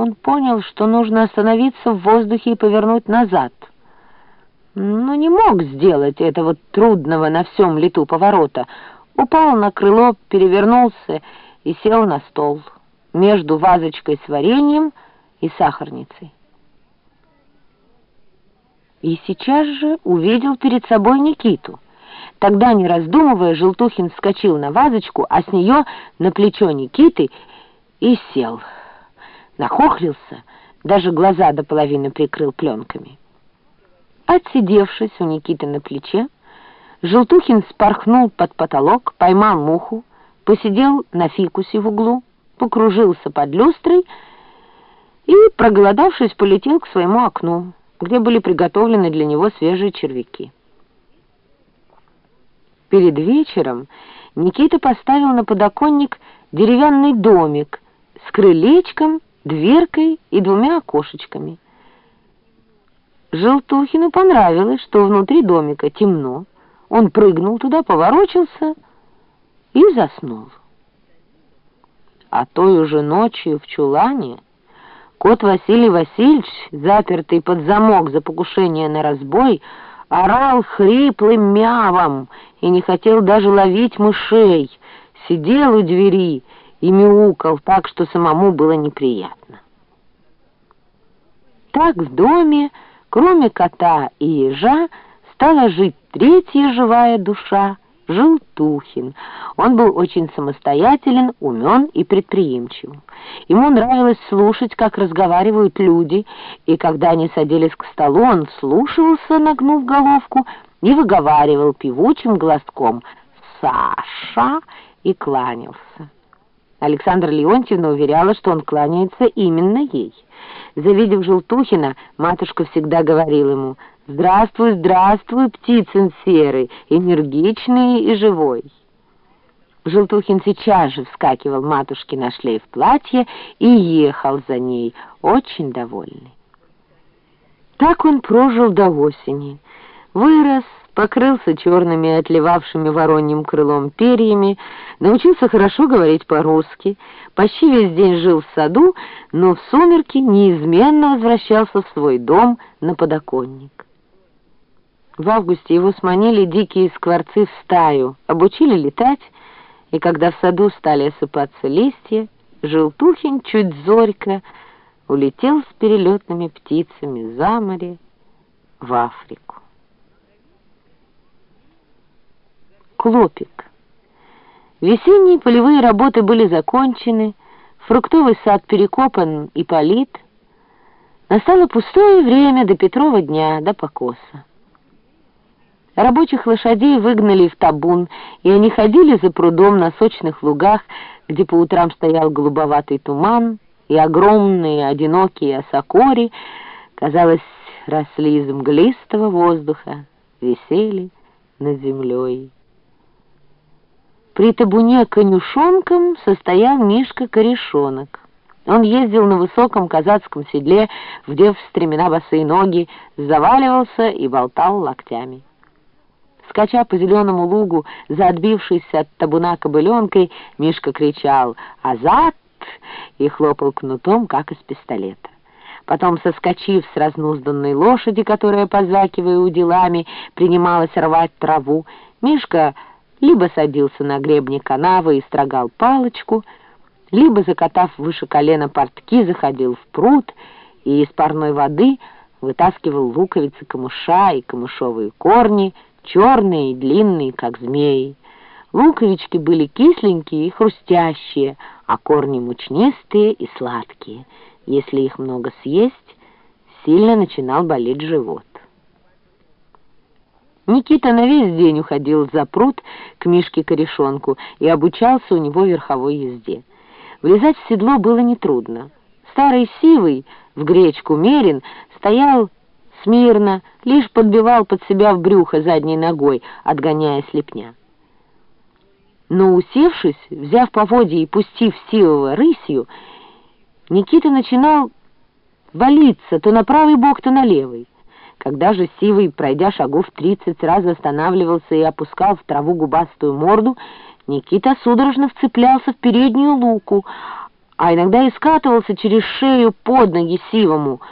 Он понял, что нужно остановиться в воздухе и повернуть назад. Но не мог сделать этого трудного на всем лету поворота. Упал на крыло, перевернулся и сел на стол между вазочкой с вареньем и сахарницей. И сейчас же увидел перед собой Никиту. Тогда, не раздумывая, Желтухин вскочил на вазочку, а с нее на плечо Никиты и сел нахохлился, даже глаза до половины прикрыл пленками. Отсидевшись у Никиты на плече, Желтухин спорхнул под потолок, поймал муху, посидел на фикусе в углу, покружился под люстрой и, проголодавшись, полетел к своему окну, где были приготовлены для него свежие червяки. Перед вечером Никита поставил на подоконник деревянный домик с крылечком дверкой и двумя окошечками. Желтухину понравилось, что внутри домика темно. Он прыгнул туда, поворочился и заснул. А той уже ночью в чулане кот Василий Васильевич, запертый под замок за покушение на разбой, орал хриплым мявом и не хотел даже ловить мышей, сидел у двери и мяукал так, что самому было неприятно. Так в доме, кроме кота и ежа, стала жить третья живая душа — Желтухин. Он был очень самостоятелен, умен и предприимчив. Ему нравилось слушать, как разговаривают люди, и когда они садились к столу, он слушался, нагнув головку, и выговаривал певучим глазком «Саша» и кланялся. Александра Леонтьевна уверяла, что он кланяется именно ей. Завидев Желтухина, матушка всегда говорила ему «Здравствуй, здравствуй, птицын серый, энергичный и живой». Желтухин сейчас же вскакивал матушке на шлейф платья и ехал за ней, очень довольный. Так он прожил до осени, вырос, покрылся черными отливавшими вороньим крылом перьями, научился хорошо говорить по-русски, почти весь день жил в саду, но в сумерки неизменно возвращался в свой дом на подоконник. В августе его сманили дикие скворцы в стаю, обучили летать, и когда в саду стали осыпаться листья, Желтухин чуть зорько улетел с перелетными птицами за море в Африку. Клопик. Весенние полевые работы были закончены, фруктовый сад перекопан и полит. Настало пустое время до Петрова дня, до покоса. Рабочих лошадей выгнали в табун, и они ходили за прудом на сочных лугах, где по утрам стоял голубоватый туман, и огромные одинокие осокори, казалось, росли из мглистого воздуха, висели над землей. При табуне конюшонком состоял Мишка Корешонок. Он ездил на высоком казацком седле, вдев в стремена босые ноги, заваливался и болтал локтями. Скача по зеленому лугу за отбившейся от табуна кобыленкой, Мишка кричал «Азат!» и хлопал кнутом, как из пистолета. Потом, соскочив с разнузданной лошади, которая, позвакивая уделами, принималась рвать траву, Мишка либо садился на гребни канавы и строгал палочку, либо, закатав выше колена портки, заходил в пруд и из парной воды вытаскивал луковицы камыша и камышовые корни, черные и длинные, как змеи. Луковички были кисленькие и хрустящие, а корни мучнистые и сладкие. Если их много съесть, сильно начинал болеть живот. Никита на весь день уходил за пруд к Мишке-корешонку и обучался у него верховой езде. Влезать в седло было нетрудно. Старый сивый, в гречку мерин, стоял смирно, лишь подбивал под себя в брюхо задней ногой, отгоняя слепня. Но усевшись, взяв поводья и пустив сивого рысью, Никита начинал валиться то на правый бок, то на левый. Когда же Сивый, пройдя шагов тридцать раз, останавливался и опускал в траву губастую морду, Никита судорожно вцеплялся в переднюю луку, а иногда и скатывался через шею под ноги сивому,